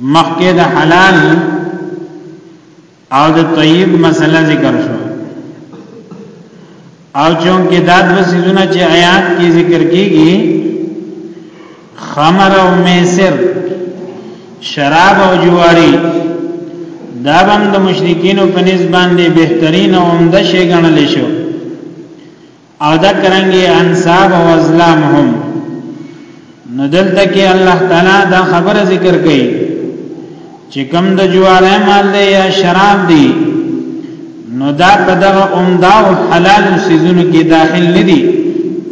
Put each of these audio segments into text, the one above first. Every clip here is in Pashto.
مخکې د حلال او د طیب مسله ذکر شو او چون کې دا د سيزونه چې آیات کې ذکر کیږي خمر او میسر شراب او جواری دا بم د مشرکین په نسبت باندې بهترین او عمده شی ګڼل شو او دا کرنګي انصاب او ازلام هم نو دلته کې الله تعالی دا خبره ذکر کړي چې کم د جواره مال دی یا شراب دی نو دا په دغه عمده او حلال سيزونو کې داخل ندي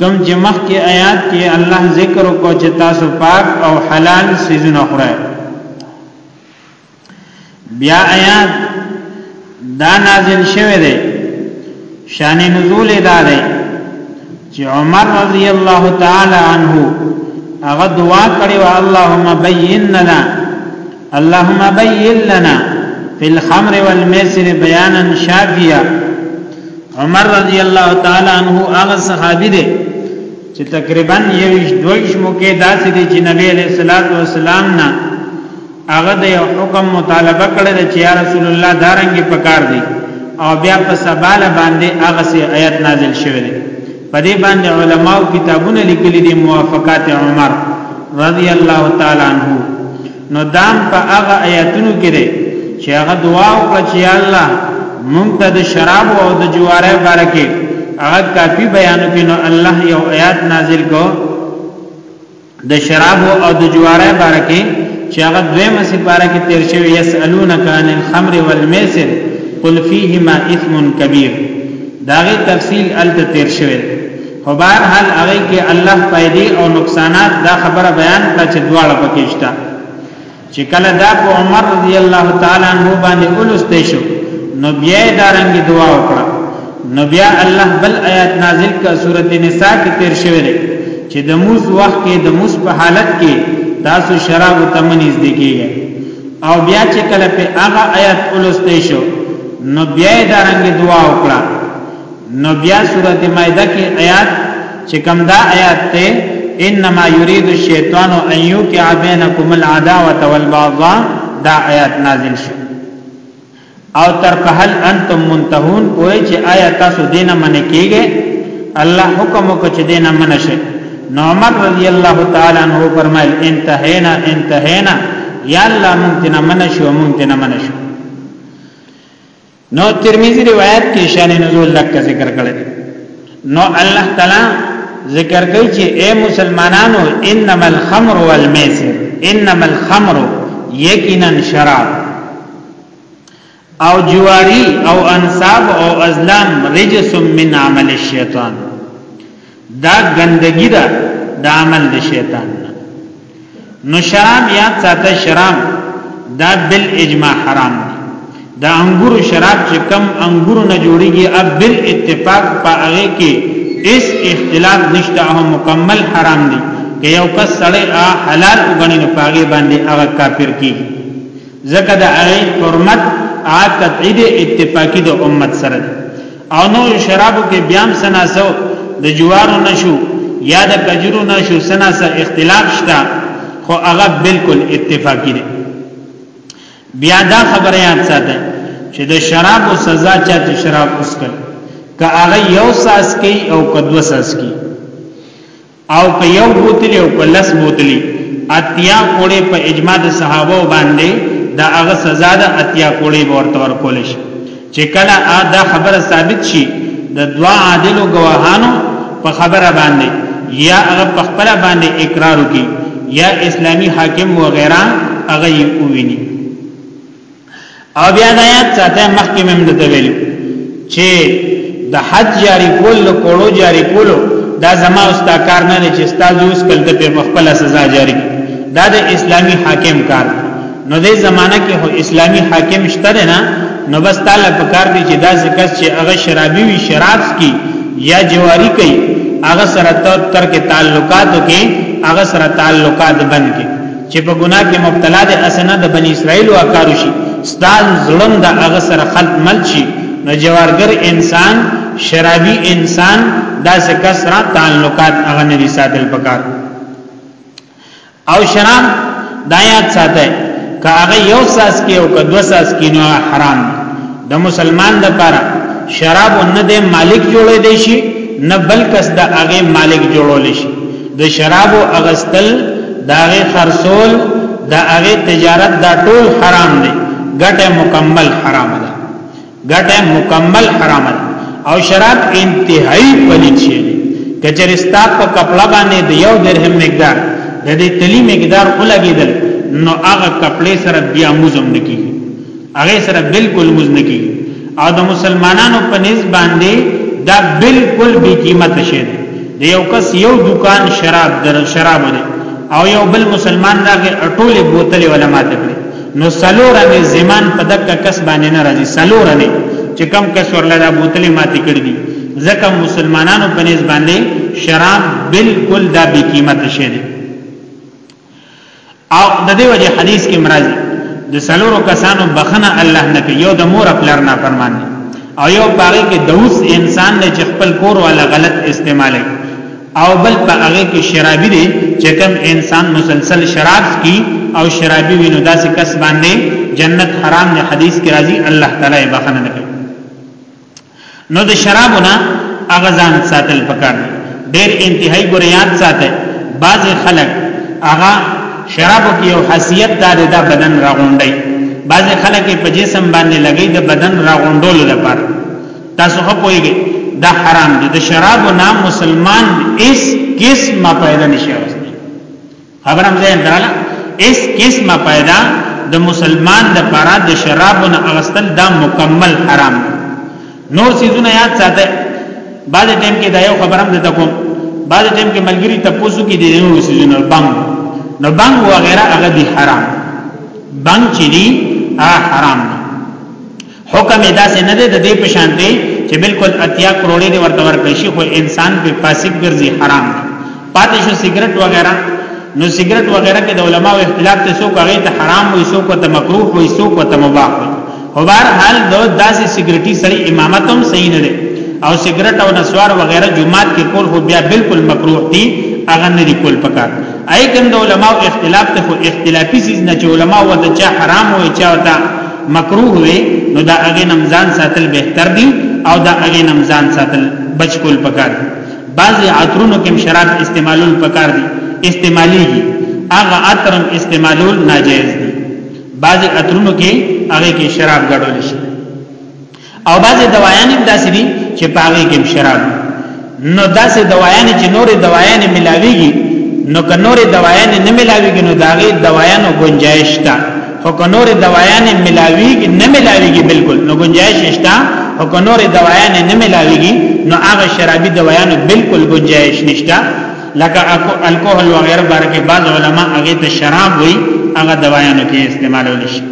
کم چې مخکې آیات کې الله ذکر وکړ چې تاسو پاک او حلال سيزونه خورئ بیا آیات دا نازل شوه دی شان نزول دا دی چې عمر رضی الله تعالی عنہ هغه دعا کړې و اللهم بین لنا اللهم بین لنا فی الخمر والمیسر بیانا شافیا عمر رضی الله تعالی عنہ هغه صحابي دی چې تقریبا یوش دویش مو کې داسې دی چې نبی علیہ الصلوۃ والسلام نه هغه د یو حکم مطالبه کړې ده چې یا رسول الله دارنګ پکار دی او بیا په سبال باندې هغه سي آیت نازل شوه دی په دې باندې علما او کتابونه لیکلي دي موافقات عمر رضی الله تعالی عنہ نو دام په هغه آیاتونو کې دی چې هغه دعا وکړه چې الله مونږ ته د شراب او د جواره بارکه هغه کافی بیان کینو الله یو آیات نازل کو د شراب او د جواره بارکه چې هغه دویمه سپاره کې تیر شوی یسالونک عن الخمر والمیسر قل فیهما اثم کبیر داغه تفصیل الته تیر شوی خو بهر حال هغه کې الله فائدې او نقصانات دا خبره بیان کړه چې دواړه پکې شته چې کله دا په عمر رضی الله تعالی عنہ باندې ولسته شو نو بیا دا رنګي دعا وکړه نو بیا الله بل آیات نازل کا سورته نساء کې تیر شوی دی چې د موس وخت کې د موس په حالت کې تاسو شراب تمنیز دی کیږي او بیا چې کله په هغه آیات ولسته شو نو بیا دا رنګي دعا وکړه نو بیا سورته مائده کې آیات چې کوم دا آیات ته انما یرید الشیطان ان یوقع بینکم العداوه والبغضاء دا آیات نازل شو او تر په هل انتم منتهون کوی چې آیا تاسو دینه من کیږئ الله حکم وکړي چې دینه من شي نو عمر رضی الله تعالی عنہ فرمایل انتهینا انتهینا یا الله مونږ دینه من شو مونږ دینه من شو نو ترمذی روایت کې شان نزول لک ذکر کړل نو الله تعالی ذکر کوي چې اے مسلمانانو انما الخمر والمیسر انما الخمر یقینا شراب او جواری او انصاب او ازلام رجس من عمل الشیطان دا ګندګی ده دا عمل د شیطان نه نو شراب یاد ساته شراب دا بل اجماع حرام دی دا انګور شراب چې کم انګور نه جوړیږي اب بل اتفاق په هغه کې اس اختلاف نشته او مکمل حرام دی که یو کس سړی حلال وګڼي نو پاګې باندې هغه کافر کیږي ځکه دا هغه حرمت آ تبعید اتفاقی د امت سره دی او نو شرابو کې بیام سناسو د جوارو نشو یا د کجرو نشو سناسه اختلاف شته خو هغه بالکل اتفاقی دی بیا دا خبره یاد ساته چې د شراب او سزا چا چې شراب اسکل که هغه یو ساس کی او که دو ساس کی او که یو بوتلی او که لس بوتلی اتیا کوړی په اجماع د صحابو باندی د هغه سزا ده اتیا کوړی به ورته ورکول شی چه کله دا خبره ثابت شی د دوا عادلو ګواهانو په خبره باندی یا هغه په خپل باندی اقرار کی یا اسلامی حاکم وغیره هغه یې وویني او بیا د آیات ساته مخکې مم د ویل چې د حج جاری کول له کوړو جاری کولو دا زما اوستا کار نه چې استادو اس کلته په خپل سزا جاری دا د اسلامی حاکم کار نو دې زمانہ کې هو اسلامی حاکم شته نه نو بس تعالی په کار دی چې دا ځکه چې هغه شرابي وي شراب سکي یا جواری کوي هغه سره تر کې تعلقاتو کې هغه سره تعلقات بند کې چې په ګناه کې مبتلا دي اسنه د بنی اسرائیل واکارو شي ستان ظلم د هغه سره خلق مل شي نو جوارګر انسان شرابي انسان دا څنګه سره تعلقات هغه نه دي ساتل پکار او شراب دایات ساته که هغه یو ساس کې او که دو ساس کې نو حرام د مسلمان د لپاره شراب نه د مالک جوړې دی شي نه بلکې د هغه مالک جوړول شي د شرابو اغستل داغه خرصول د هغه تجارت دا ټول حرام دی ګټه مکمل حرام ده ګټه مکمل حرام ده او شراب انتهایی پلیت شي کچر ستا په کپڑا باندې د یو درهم مقدار د دې تلی مقدار ولګیدل نو هغه کپڑے سره بیا موزم نکی هغه سره بالکل مزنکی او د مسلمانانو په نس باندې دا بالکل بی قیمت شي د یو کس یو دکان شراب در شراب دی او یو بل مسلمان راغی ټوله بوتل ولا ماته کړی نو سلور نه زمان په دک کس باندې نه راځي سلور نه چې کم کس ورله دا بوتل ماته کړی دي ځکه مسلمانانو په نس باندې شراب بالکل دا بی قیمت شي او د دې وجه حدیث کې مرضی د سلورو کسانو بخنه الله نه کوي یو د مور خپل نه فرمان او یو پاره کې د اوس انسان نه چې خپل کور ولا غلط استعمال او بل په هغه کې شرابي دي چې کوم انسان مسلسل شراب کی او شرابي وینو داسې کس باندې جنت حرام نه حدیث کې راځي الله تعالی بخنه نه کوي نو د شرابونه هغه ځان ساتل پکار دي ډېر انتهایی ګریات ساته بعض خلک هغه شراب کې یو حسیت دار د دا بدن راغونډي بعض خلک په جسم باندې لګي د بدن راغونډولو لپاره تاسو خو پوهیږئ دا حرام دي د شراب نام مسلمان اس قسمه پیدا نشي خبرم ځین دراله اس قسمه پیدا د مسلمان د پاره د شرابو نه اغستل دا مکمل حرام نور سيزونه یاد ساته بعد ټیم کې دا یو خبرم ده کوم بعد ټیم کې ملګری تاسو کې دي نور سيزونه بنګ نو بنګ وغیرہ هغه دي حرام بنګ چې دي حرام حکم ادا سي نه ده د دې په شان دی چې بالکل اتیا کروڑې دی ورته ورکړي شي خو انسان په فاسق ګرځي حرام دی پاتې شو سیګریټ وغیرہ نو سیګریټ وغیرہ کې د علماو اختلاف ته سو کوي ته حرام وي سو کو ته مکروه وي سو کو ته مباح وي خو بهر حال دو داسې سیګریټي سړي امامت هم صحیح نه دی او سیګریټ او نسوار وغیرہ جمعات کې کول خو بیا بالکل مکروه دي اغه نه دي کول پکار اې کوم د علماو اختلاف ته خو اختلافي چیز نه چې علماو ته چا حرام وي چا ته مکروه وي نو دا هغه نمزان ساتل بهتر دي او دا هغه نمزان ساتل بچ کول پکار دي بعضی عطرونو کې شراب استعمالول پکار دي استعماليږي هغه عطرم استعمالول ناجایز دي بعضی عطرونو کې هغه کې شراب ګډول شي او بعضې دوایان هم داسې دي چې پاغې کې شراب نو داسې دوایان چې نورې دوایان ملاویږي نو که نورې دوایان نه ملاویږي نو داغې دوایانو گنجایش تا خو که نورې دوایان ملاویږي نه ملاویږي بالکل نو گنجایش شتا او که نورې دوایان نه ملاویږي نو هغه شرابي دوایانو بالکل گنجایش نشتا لکه الکوهل وغیرہ بارکه بعض علما هغه ته شراب وي هغه دوایانو کې استعمالول شي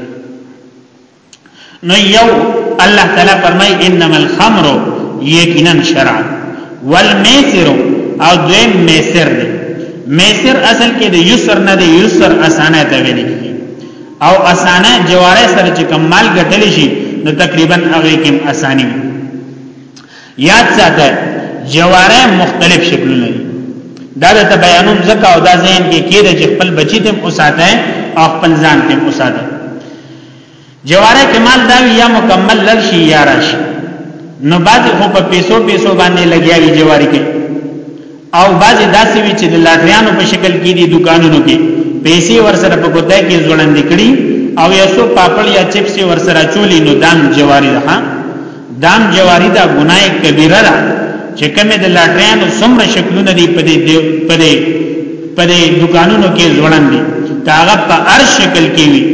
نو یو الله تعالی فرمای انما الخمر یقینا شراب والمیسر او دویم میسر دی میسر اصل کې د یسر نه دی یسر اسانه ته ویل کی او اسانه جواره سره چې کمال ګټل شي نو تقریبا هغه کې اسانی یاد ساته جواره مختلف شکلونه دي دا د بیانوم زکه او دا ذهن کې کېده چې خپل بچی تم اوساته او خپل ځان تم اوساته جواره کې مال دا وی یا مکمل لږ شي یا راشي نو بعض خو په پیسو پیسو باندې لګیاوي جواری کې او بعض داسې وی چې د لاټریانو په شکل کې دي دکانونو کې پیسې ورسره په ګوتای کې ځوړندې کړي او یا سو پاپړ یا چپس ورسره چولی نو دام جواری ده دام جواری دا ګناه کبیره ده چې کومه د لاټریانو څومره شکلونه دي په دې په دې په دې دکانونو کې ځوړان دي کاغه په هر شکل کې وي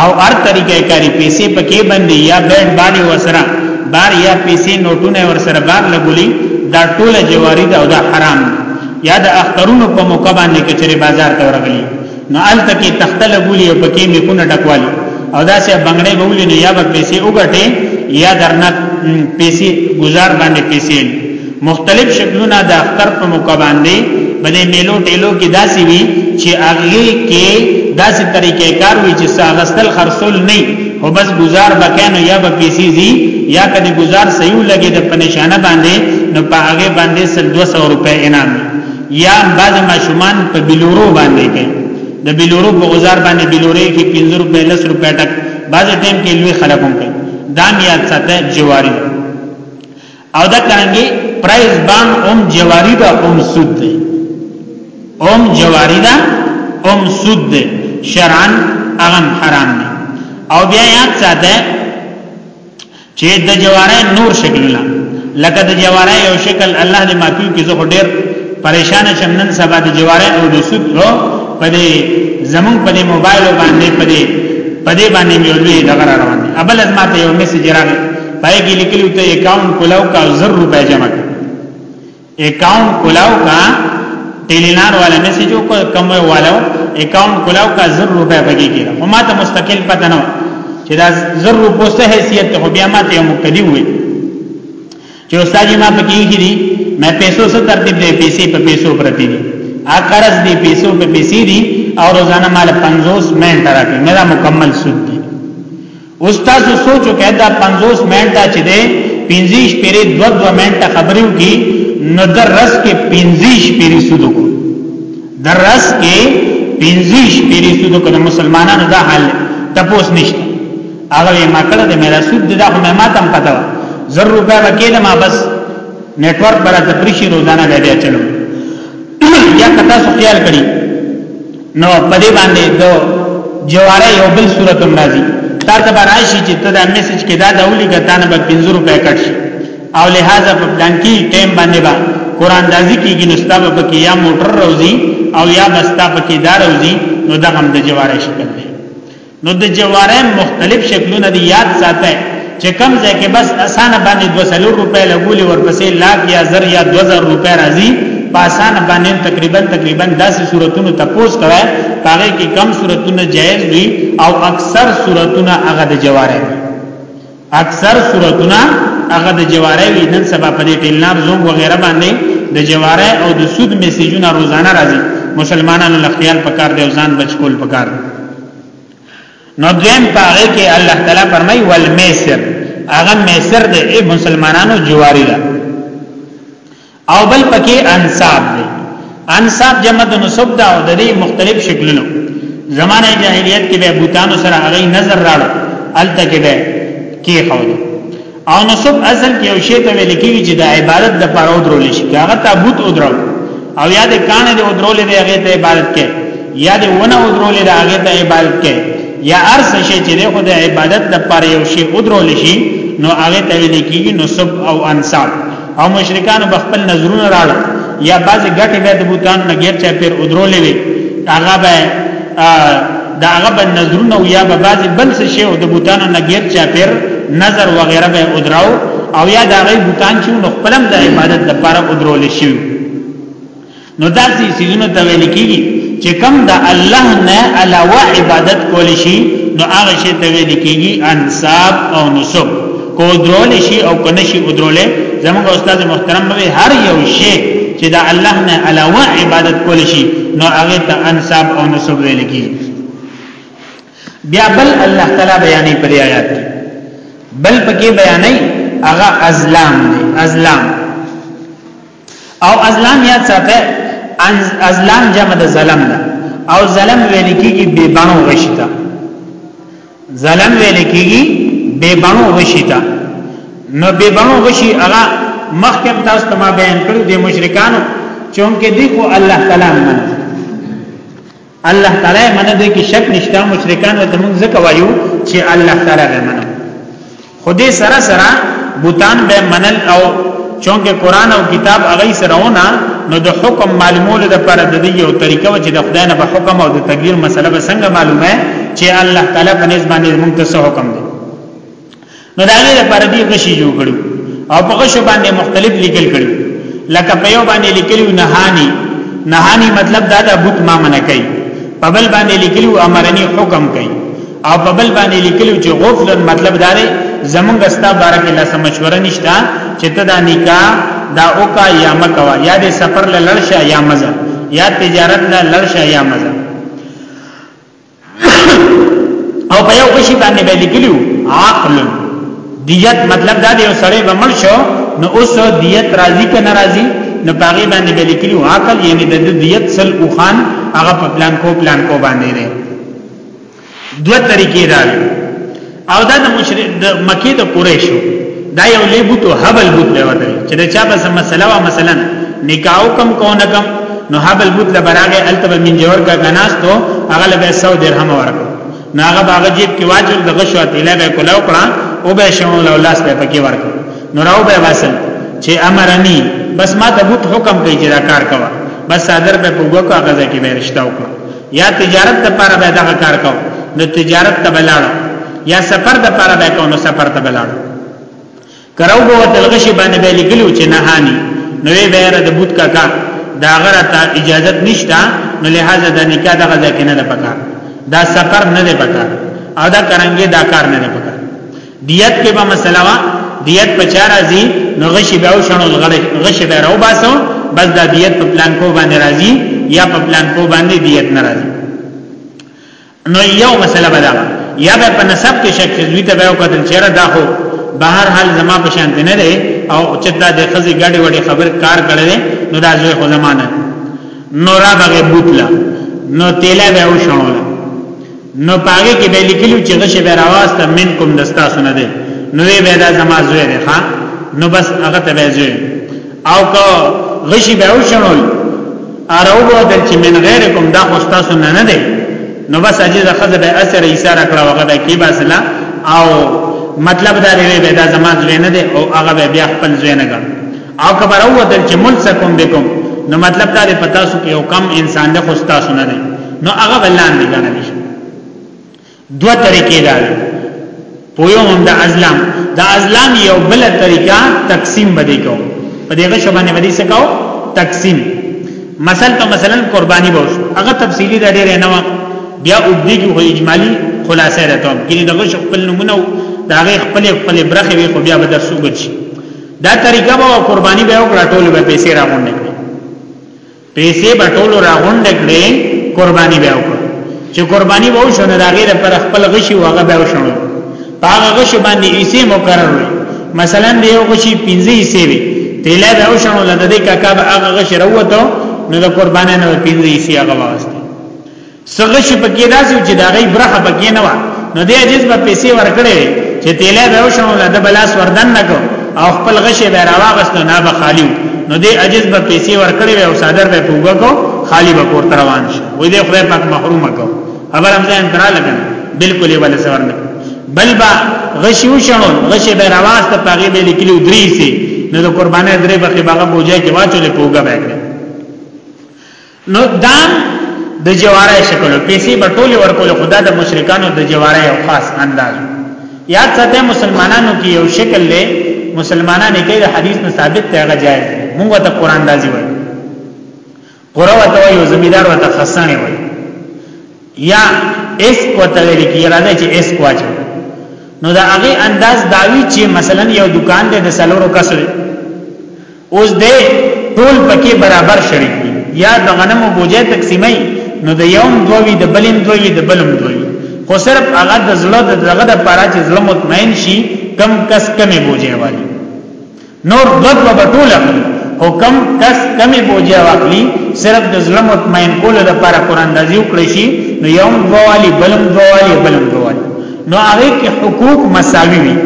او هر طریقې کاری پیسې پکې باندې یا بیډ باندې وسره بار یا پیسې نوټونه ورسره بار لګولي دا ټوله جواری ده او دا حرام یا د اخترونو په موقع باندې کچره بازار ته ورغلي نو الته کې تخته لګولي او پکې میکونه ډکوالي او دا سه بنگړې بولي نو یا به پیسې وګټي یا درنه پیسې گزار باندې پیسې مختلف شکلونه د اختر په موقع باندې بلې میلو ټیلو کې داسي وي چې هغه کې داسې طریقې کار وي چې ساغستل خرصول نه هو بس گزار بکینو یا به پیسې زی یا کدی گزار صحیح لګي د پنشانه باندې نو په هغه باندې سل 200 روپے انعام یا بعض ماشومان په بلورو باندې کوي د بلورو په اوزار باندې بلورې کې 15 روپۍ 10 روپۍ ټک بعض ټیم کې لوی خلک هم کوي دام یا ساته جواری او دا کرانګي پرایز بام اوم جواری دا اوم سود دی اوم جواری دا اوم سود دی شرعن اغم حرام دی او بیا یاد ساته چې د جواره نور شکلونه لکه د جواره یو شکل الله دې معافي کې زه ډېر پریشان شم نن سبا د جواره او د سود او په دې زمون په دې موبایل باندې په دې په دې باندې یو لوی دغه روان دي ابل از ماته یو میسج راغی پای کې لیکلو ته اکاونټ کولاو کا 1000 روپے جمع کړ اکاونټ کولاو کا ټیلینار والا میسج کو کم والو اکاونټ کولاو کا 0 روپے بګی کیږي او ما ته مستقل پته نه چې دا 0 روپو څه حیثیت ته بیا ما ته مقتدی وي چې استاد ما پکې کیږي مې پیسو سره ترتیب دی پیسې په پیسو پرتی دي ا قرض دی پیسو په پیسې دي او روزانه مال 50 منټ راکې مې دا مکمل سود استاد سوچو کې دا 50 منټه چې دی 50 پیری 2 2 منټه خبرو کې نو درس کې 50 پیری سود کو درس کې 50 پیری سود کو مسلمانانو دا حال تپوس نشته هغه ما کړه د میرا سود دا خو ما تم پتا زر روپیا وکیل ما بس نتورک پر تپریشی روزانه بیا چلو یا کتا سو خیال کړی نو په دې باندې دو جواره یو بل صورت هم راځي تا ته راشي چې ته دا میسج کې دا دولي ګټه نه به 50 روپے کټ شي او لہذا په پلان کې ټیم باندې با قران دازي کېږي نو ستاسو په کې یا موټر روزي او یا بستا په کې دار روزي نو دا هم د جواره شکل دی نو د جوارم مختلف شکلونه دی یاد ساته چې کم ځای کې بس اسانه باندې 200 روپۍ لګولې ورپسې لاک یا زر یا 2000 روپۍ راځي په اسانه باندې تقریبا تقریبا داسې صورتونو تپوس کړه هغه کې کم صورتونه جایز دي او اکثر صورتونه هغه د جوارم اکثر صورتونه هغه د جواره وی نن سبا په دې ټیلنار زوم وغیرہ باندې د جواره او د سود میسجونه روزانه راځي مسلمانانو لختیال پکار دی ځان بچکول پکار نو دیم پاره کې الله تعالی فرمای والمیسر هغه میسر د مسلمانانو جواری ده او بل پکې انصاب دی انصاب جمع د نسب دا او د دې مختلف شکلونو زمانه جاهلیت کې به بوتانو سره هغه نظر راړو الته کې به کې خو او نسب اصل کې یو شی ته ویل کېږي چې د عبادت د پر او درول شي هغه تابوت او درو او یاد کانه د او درول دی هغه ته عبادت کې یا د ونه او درول دی هغه ته عبادت کې یا ارس شي چې له خدای عبادت د پر یو شی او درول شي نو هغه ته ویل کېږي نسب او انصاب او مشرکان به خپل نظرونه راړل یا بعض غټي به د بوتان نه غیر چا پیر ودرولې وي هغه به دا هغه به نظرونه او یا به بعض بل څه شی او د بوتان نه غیر چا پیر نظر وغیرہ به ودراو او یا دا غي بوتان چې نو خپلم د عبادت لپاره ودرول شي نو داسې سيزونه ته ویل کیږي چې کم د الله نه علاوه عبادت کول شي نو هغه شی ته ویل کیږي انصاب او نسب کو درول شي او کنه شي درول زموږ استاد محترم به هر یو شی چې د الله نه علاوه عبادت کول شي نو هغه ته انصاب او نسب ویل کیږي بیا بل الله تعالی بیانې پر آیات بل پکې بیانې هغه ازلام دي ازلام او ازلام یاد ساته ازلام جمع د ظلم ده او ظلم ویل کیږي بے بانو غشتا ظلم ویل کیږي بے بانو غشتا نو بے بانو غشي هغه مخکم تاسو ته ما بیان کړو د مشرکانو چونکه دی خو الله تعالی منه الله تعالی منه دې کې شک نشته مشرکان ته موږ ځکه وایو چې الله تعالی به منه خو دې سره سره بوتان به منل او چونکه قران او کتاب هغه سره ونه نو د حکم معلومول د پر د دې یو طریقه و چې د خدای نه به حکم او د تغییر مسله به څنګه معلومه چې الله تعالی په نسبت باندې موږ ته حکم دی نو دا غیر پر دې غشي جوړ کړو او په غشو باندې مختلف لیکل کړو لکه په یو باندې لیکلو نهانی نهانی مطلب دا د بوت ما منه کوي په بل باندې لیکلو امرني حکم کوي او په بل باندې لیکلو چې غفل مطلب دا دی زمونږ ستا باره کې لاسه مشوره نشته چې ته دا نکاح دا اوکا یا مکوا یا د سفر لړشه یا مزه یا تجارت لړشه یا مزه او په یو بشي باندې به لیکلو عقل دیت مطلب دا دی سړی به مړ شو نو اوس دیت راضی که ناراضی نو باغی باندې به لیکلو عقل یعنی د دیت سل او خان هغه په پلان کو پلان کو باندې دی دوه طریقې راځي او دا د مشرک د مکی د قریشو دا یو لوی بوت او هبل بوت دی ورته چې دا چا بس مسله وا مثلا نکاح کم کو نه کم نو هبل بوت لبراغه التب من جوړ کا غناس تو هغه له 100 درهم ورکو نو هغه باغ جیب کې واجب د غشو تیله به کولاو کړه او به شمول او لاس په پکې ورکو نو راو به واسل چې امرني بس ما ته بوت حکم کوي چې دا کار کوه بس صادر به پوګو کا غزه کې به رښتاو کړه یا تجارت د پاره به دغه کار کو نو تجارت ته بلاړو یا سفر د پاره به کو نو سفر ته بلاړو کرو بو تلغشی باندې به لګلو چې نه هانی نوې بهره د بوت کاکا دا غره ته اجازت نشتا نو لہذا د نکاح دغه ځکه نه ده پکار دا سفر نه ده پکار او دا کرانګي دا کار نه ده پکار دیت کې به مسله وا دیت په چا راځي نو غشي به او شنو غشي به راو باسو بس دا دیت په پلان کو باندې راځي یا په پلان کو باندې دیت نه راځي نو یو مسله بدا یا به په نسب کې شک زوی ته به او کتل چیرې دا خو بهر حال زما په شان نه دی او چې دا د خزي ګډي وډي خبر کار کړل نو دا زوی خو زمانه نو را بغه بوتلا نو تیلا به او شنو نو پاره کې به لیکلو چې غشه به راواسته من کوم دستا سن دی نو به دا زما زوی دی ښا نو بس هغه ته به زوی او که غشي به وشنول اراو به دل چې من غیر کوم دا خو تاسو نه نه دی نو بس عجیز خزه به اثر ایثار کړه هغه به کی باسلا او مطلب دا دی به دا زما زوی نه دی او هغه به بیا خپل زوی نه ګڼ او کبر او دل چې ملسکم بكم نو مطلب دا دی پتا سو کې حکم انسان د خوستا سونه دی نو هغه بلان دی کنه نشي دوه طریقې دا دی پویو هم د ازلام د ازلام یو بل طریقہ تقسیم بده کو په دغه شبانه باندې څه کو تقسیم مثلا ته مثلا قربانی بوس هغه تفصیلی د ډېر نه بیا وګړي کې هو اجمالی خلاصه راته کینی دغه خپل نمونه داغه خپل خپل برخه وي خو بیا به درسو ګرځي دا طریقه به قرباني به وکړه ټول به پیسې راغونډ کړي پیسې به ټول راغونډ کړي قرباني به وکړه چې قرباني وو شنه دا غیر پر خپل غشي واغه به وشنو هغه غشي باندې ایسه مقرر وي مثلا دی یو غشي 15 ایسه وي تیله به وشنو لته د کاکا به هغه غشي وروته نو د قربانانو 15 ایسه هغه واسطه څنګه چې پکې راځي چې دا غي برخه پکې نه و نو دې عجز به پیسې ورکړي چې تیلې به وشنو د بلاس وردن نکو او خپل غشي به راواغست نه به خالی نو دې عجز به پیسې ورکړي او صادر به پوګه کو خالی به پورته روان شي وې دې خدای پاک محروم کو خبر هم ځان ترا لګن بالکل یې ول سور نه بل با غشي وشنو غشي به راواست پاګې به لیکلو درې سي نو د قربانې درې بخې باغه بوجه کې واچولې پوګه به نو دام د جواره شکل پیسې به ټول ورکول خدا د مشرکانو د جواره یو خاص انداز یاد ساته مسلمانانو کې یو شکل دی مسلمانان کې د حدیث نه ثابت دی هغه جایز دی موږ ته قران راځي وایي قرو ته یو زمیدار وته خسانه وایي یا اس کو ته ویل کی راځي چې اس کو اچو نو دا هغه انداز داوی چې مثلا یو دکان دی د سلورو کسره اوس دې ټول پکې برابر شریک دي یا د غنمو بوجه تقسیمي نو د یوم دوی د بلیم دوی د بلم دوی خو صرف هغه د زړه د دغه د پاره چې زړه مطمئن شي کم کس کمی بوجه والی نور دوت و بټول اخلی او کم کس کمی بوجه واخلی صرف د زړه مطمئن کولو لپاره قران دازي وکړي شي نو یوم دوالي بلم دوالي بلم دوالي نو هغه کې حقوق مساوي وي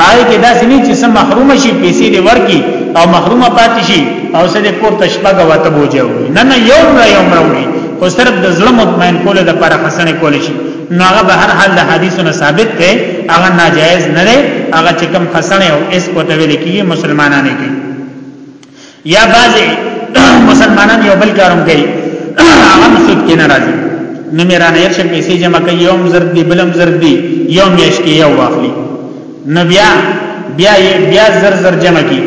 پای کې داسې نه چې سم محروم شي پیسې دې ورکی او محرومه پاتې شي او سره پور تشبګ وته بوجو نه نه یو را یو مروي خو صرف د ظلم مطمئن کول د پر حسنه کول شي نو هغه به هر حال د حدیثونو ثابت دی هغه ناجایز نه دی هغه چې کوم حسنه او اس کوته ویل کیږي مسلمانانه کوي یا بعضی مسلمانان یو بل کاروم کوي هغه مسود کې نه راځي نو میرانه یې شپې سي جمع کوي یوم زرد دی بلم زرد دی یو میش کې یو واخلي نو بیا بیا بیا زر زر جمع کی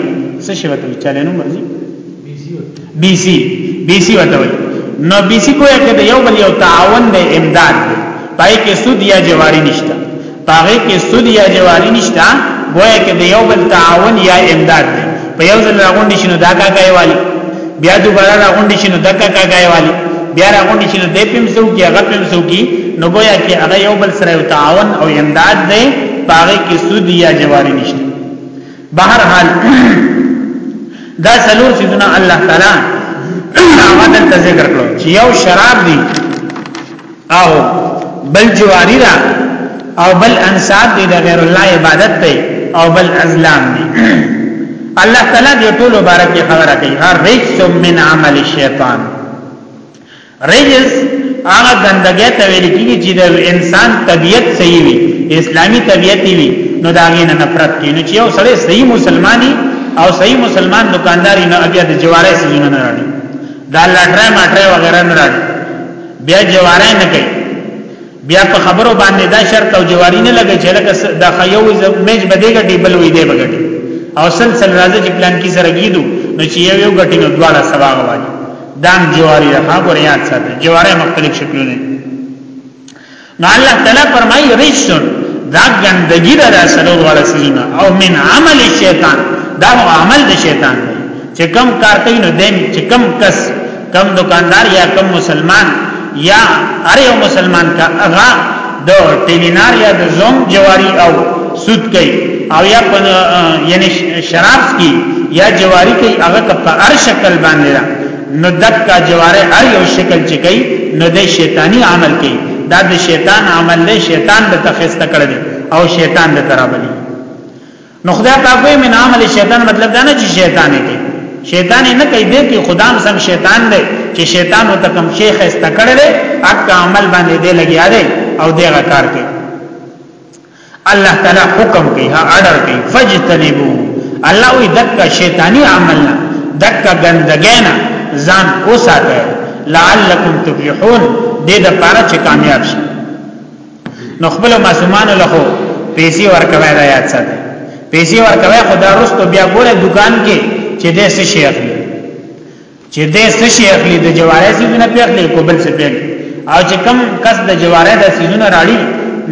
څه شي وته چاله نو مرزي بي سي بي سي وته وي نو بي سي کوه کې یو بل یو تعاون دی امداد دی پای کې سود یا جواری نشته پاغه کې سود یا جواری نشته گویا کې د یو بل تعاون یا امداد دی په یو ځل راغونډي شنو دا کاکای والی بیا دوباره راغونډي شنو دا کاکای والی بیا راغونډي شنو د پم سو کې هغه پم سو کې نو گویا کې هغه یو بل سره تعاون او امداد دی پاغه کې سود یا جواری نشته بهر حال دا سلور سیدنا الله تعالی هغه ته ذکر کړو چې یو شراب دی او بل جواری دا او بل انصاب دی دا غیر الله عبادت دی او بل ازلام دی الله تعالی دی ټول مبارک خبره کوي هر رجس من عمل الشیطان رجس هغه ګندګي ته ویل کیږي چې د انسان طبیعت صحیح وي اسلامی طبیعت وي نو دا غي نه نفرت کوي نو چې یو سړی صحیح مسلمانی او صحیح مسلمان دکانداري نه بیا د جواره سيزونه نه راړي دا لاټره ماټره وغیرہ نه راړي بیا جواره نه کوي بیا په خبرو باندې دا شرط او جواری نه لګي چې لکه دا خیو میچ بده غټي بل وي دی بغټي او سلسل راځي چې پلان کې سره کیدو نو چې یو یو غټي نو دواړه سبا غواړي دام جواری راخه ګور یاد ساتي جواره مختلف شکلونه نو الله تعالی فرمایي رجسون دا ګندګي ده دا سلور والا سيزونه او من عمل شیطان دا عمل د شیطان دی چې کم کار کوي نو دیم چې کم کس کم دکاندار یا کم مسلمان یا اره یو مسلمان کا اغا د ټیلینار یا د زوم جواری او سود کوي او یا په یعنی شراب کی یا جواری کوي هغه په هر شکل باندې نو دکا جواره هر یو شکل چې کوي نو د شیطانی عمل کوي دا د شیطان عمل دی شیطان د تخسته کړی دی او شیطان د ترابلی نو خدای پاک وی من عمل شیطان مطلب دا نه چې شیطان دی شیطان نه کوي دی کې خدا هم سم شیطان دی چې شیطان او تکم شیخ است کړی دی اک عمل باندې دی لګیا دی او دغه کار کوي الله تعالی حکم کوي ها اډر کوي فجتنبو الله وی دک شیطانی عمل دک ګندګینا ځان اوساته لعلکم تفلحون دې د پاره چې کامیاب شي نو خپل معصومان له پیسې ورکوي دا یاد ساتي پیسې ورکوي خدا رستو بیا ګوره دکان کې چې دې څه شي اخلي چې دې څه شي اخلي د جواره سيزونه پیخلي کو بل څه پیخلي او چې کم کس د جواره د سيزونه راړي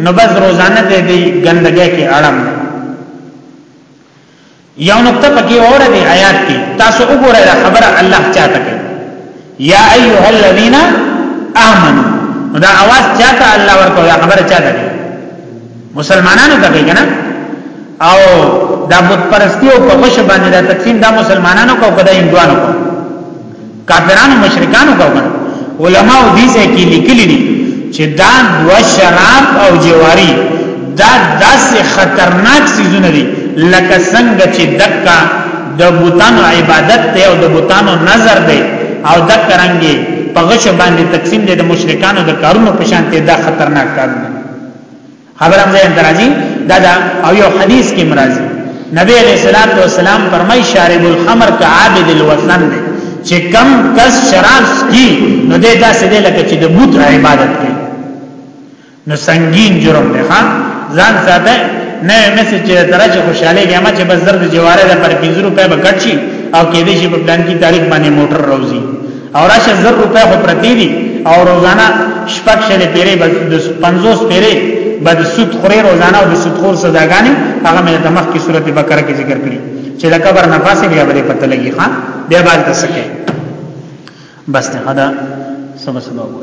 نو بس روزانه دې دی ګندګي کې اړم یو نقطه پکې اوره دی آیات کې تاسو وګورئ خبره الله چاته کوي یا ایها الذین آمنو دا आवाज چاته الله ورکو دا خبره چاته کوي مسلمانانو ته کوي کنه او دا بت پرستی او په غش باندې دا تقسیم دا مسلمانانو کو کدا هندوانو کو کافرانو مشرکانو کو کنه علما او دې ځای کې لیکلي دي چې دا دوا شراب او جواری دا داسې خطرناک سيزونه دي لکه څنګه چې دکا د بوتانو عبادت ته او د بوتانو نظر دی او د کرانګي په غش باندې تقسیم دي د مشرکانو د کارونو په شان ته دا خطرناک کارونه خبر هم ځای درازي دا دا او یو حدیث کې مرাজি نبی علیہ الصلوۃ والسلام فرمای شارب الخمر كعابد الوثن دی چې کم کس شراب سکي نو دې داسې دی لکه چې د بت عبادت کوي نو سنگین جرم دی ها ځان ساته نه مسج چې درجه خوشاله ګما چې بس درد جواره د پر 20 روپے بکټ شي او کې دې شي په پلان کې تاریخ باندې موټر روزي او راشه زر روپے خو پرتی دي او روزانه شپږ شلې پیرې بس د 50 پیرې بد سود خوري روزانه او د سود خور سزاګانی هغه مې د مخ کی صورت بقره کې ذکر کړی چې د قبر نه پاسه بیا به پته لګي ها بیا به تاسو کې بس ته خدا سبا سبا وو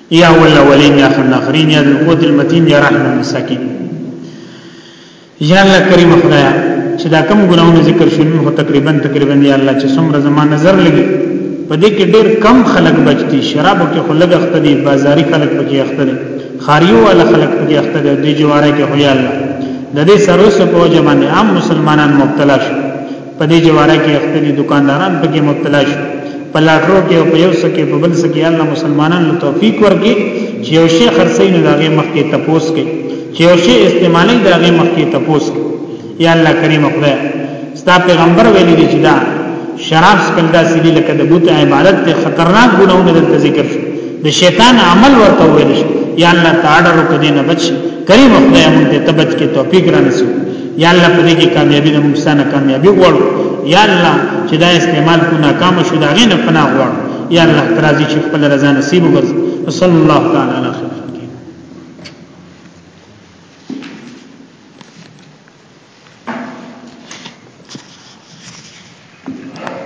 یا اول اولین یا اخر الاخرین یا القوت المتین یا رحم المساکین یا الله کریم خدایا چې دا کم ګناونه ذکر شول نو تقریبا تقریبا یا الله چې څومره زما نظر لګي په دې کې ډېر کم خلک بچتي شراب کې خلک اخته دي بازاري خلک پکې اخته دي خاريو والا خلک پکې اخته دي د جواره کې هو یا الله د دې سروس په وجه باندې عام مسلمانان مبتلا شي په دې جواره کې اختلي دکانداران پکې مبتلا شي په لاټرو کې او په یو سکه په بل سکه الله مسلمانانو له توفیق ورکړي چې یو شی خرڅي نه داغه مخ کې تپوس کې چې یو شی استعمالي داغه مخ کې تپوس کې یا الله کریم خدای ستا پیغمبر ویلي دي چې دا شراب سکندا سړي لکه د بوت عبارت ته خطرناک ګناونه د ذکر شو د شیطان عمل ورته ویل شي یا الله تعالی رو کدی نه بچ کریم خدای مونږ ته تبج کې توفیق را نصیب یا الله په دې کې کامیابی نه مستانه کامیابی غواړو یا الله چې دا استعمال کو ناکام شو دا غینه پناه غواړو یا الله ترازی چې خپل رضا نصیب وګرځي صلی الله تعالی علیه